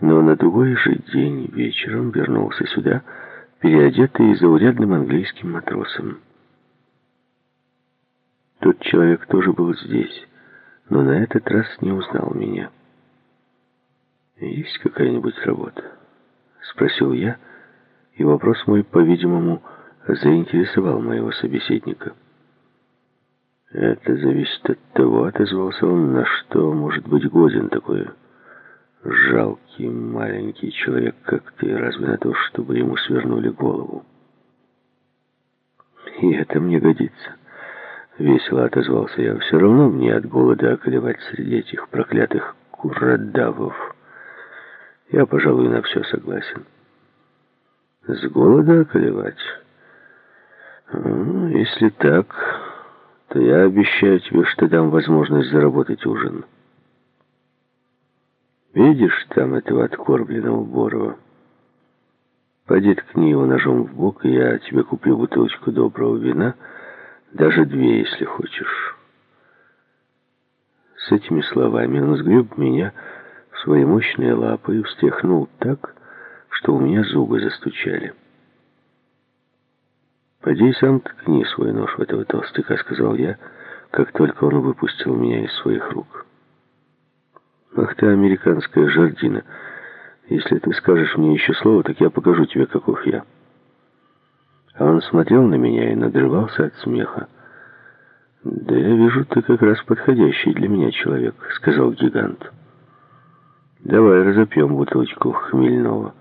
но на другой же день вечером вернулся сюда, переодетый заурядным английским матросом. Тот человек тоже был здесь, но на этот раз не узнал меня. «Есть какая-нибудь работа?» — спросил я, и вопрос мой, по-видимому, заинтересовал моего собеседника. «Это зависит от того, — отозвался он, — на что может быть годен такой жалкий маленький человек, как ты, разве на то, чтобы ему свернули голову?» «И это мне годится». Весело отозвался я. Все равно мне от голода околевать среди этих проклятых куродавов. Я, пожалуй, на все согласен. С голода околевать? Ну, если так, то я обещаю тебе, что дам возможность заработать ужин. Видишь там этого откормленного Борова? Пойди ткни его ножом в бок, и я тебе куплю бутылочку доброго вина — даже две, если хочешь. С этими словами он сгреб меня в свои мощные лапы и встряхнул так, что у меня зубы застучали. «Поди сам ткни свой нож в этого толстяка», — сказал я, как только он выпустил меня из своих рук. «Ах ты, американская жардина! Если ты скажешь мне еще слово, так я покажу тебе, каков я». А он смотрел на меня и надрывался от смеха. «Да я вижу, ты как раз подходящий для меня человек», — сказал гигант. «Давай разопьем бутылочку хмельного.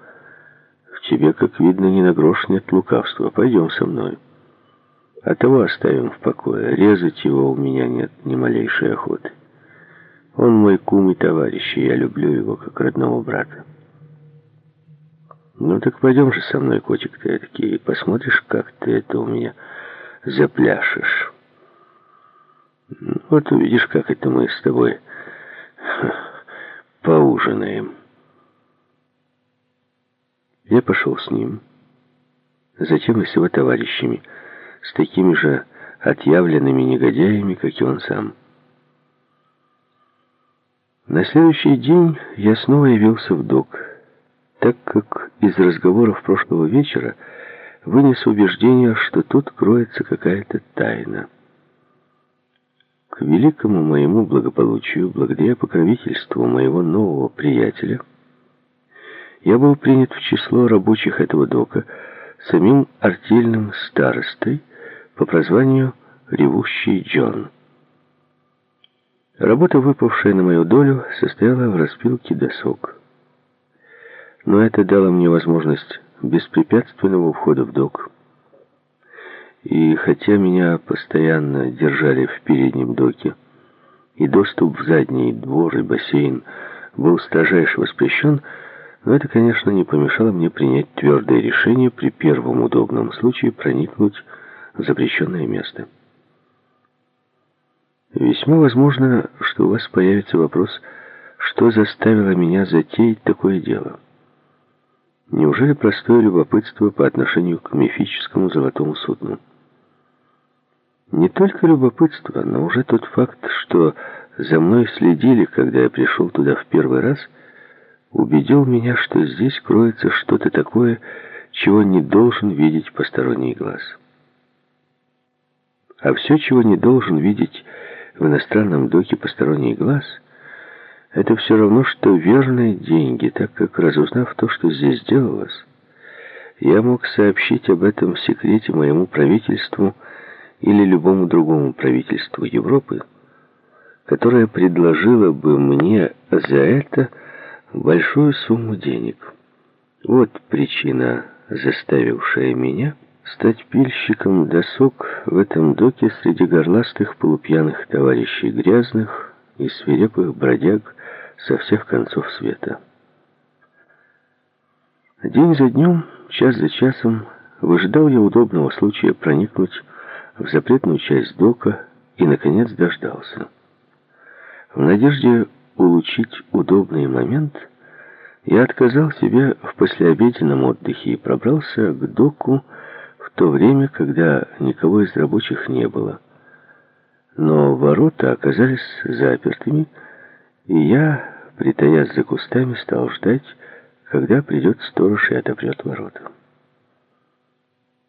В тебе, как видно, ни на грош нет лукавства. Пойдем со мной. А того оставим в покое. Резать его у меня нет ни малейшей охоты. Он мой кум и товарищ, и я люблю его, как родного брата». «Ну так пойдем же со мной, котик ты эдакий, и посмотришь, как ты это у меня запляшешь. Вот увидишь, как это мы с тобой поужинаем». Я пошел с ним, затем и с его товарищами, с такими же отъявленными негодяями, как и он сам. На следующий день я снова явился в док, так как из разговоров прошлого вечера вынес убеждение, что тут кроется какая-то тайна. К великому моему благополучию, благодаря покровительству моего нового приятеля, я был принят в число рабочих этого дока самим артельным старостой по прозванию «Ревущий Джон». Работа, выпавшая на мою долю, состояла в распилке досок но это дало мне возможность беспрепятственного входа в док. И хотя меня постоянно держали в переднем доке, и доступ в задний двор и бассейн был строжайше воспрещен, но это, конечно, не помешало мне принять твердое решение при первом удобном случае проникнуть в запрещенное место. Весьма возможно, что у вас появится вопрос, что заставило меня затеять такое дело. Неужели простое любопытство по отношению к мифическому золотому судну? Не только любопытство, но уже тот факт, что за мной следили, когда я пришел туда в первый раз, убедил меня, что здесь кроется что-то такое, чего не должен видеть посторонний глаз. А все, чего не должен видеть в иностранном доке посторонний глаз — это все равно, что верные деньги, так как, разузнав то, что здесь делалось, я мог сообщить об этом секрете моему правительству или любому другому правительству Европы, которое предложило бы мне за это большую сумму денег. Вот причина, заставившая меня стать пильщиком досок в этом доке среди горластых полупьяных товарищей грязных и свирепых бродяг, со всех концов света. День за днем, час за часом, выжидал я удобного случая проникнуть в запретную часть дока и, наконец, дождался. В надежде улучшить удобный момент, я отказал себе в послеобеденном отдыхе и пробрался к доку то время, когда никого из рабочих не было. Но ворота оказались запертыми, и я притаясь за кустами, стал ждать, когда придет сторож и отопрет ворота.